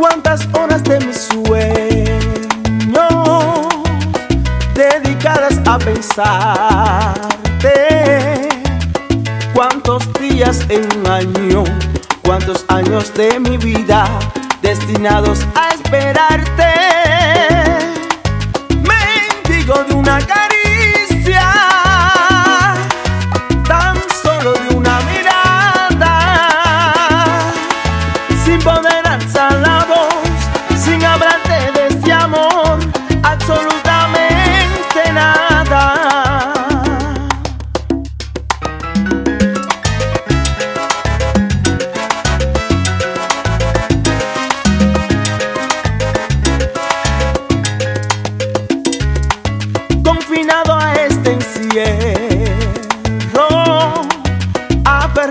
cuántas horas de mi sueño dedicadas a pensarte. Cuántos días en un año, cuántos años de mi vida destinados a esperarte. Mendigo de una cara.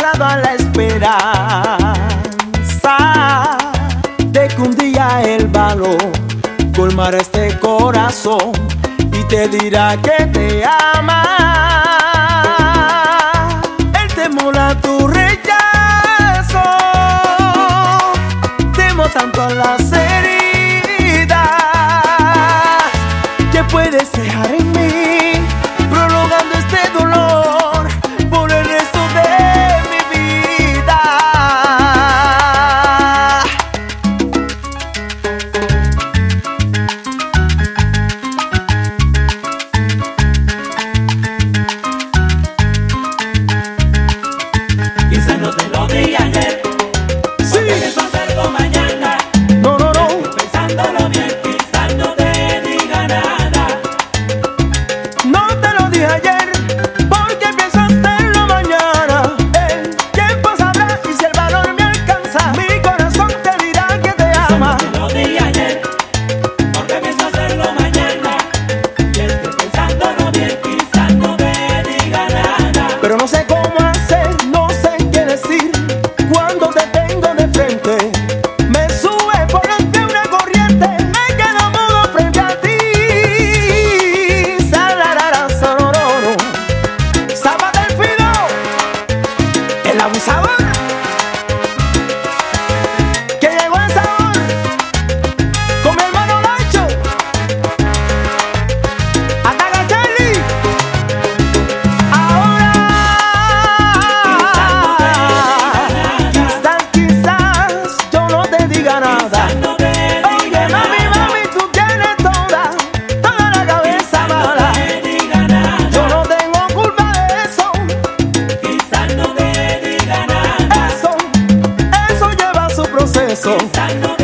A la esperanza de que un día el valor colmará este corazón y te dirá que te ama. El temor a tu rechazo, temo tanto a las heridas que puedes dejar en mí, Tan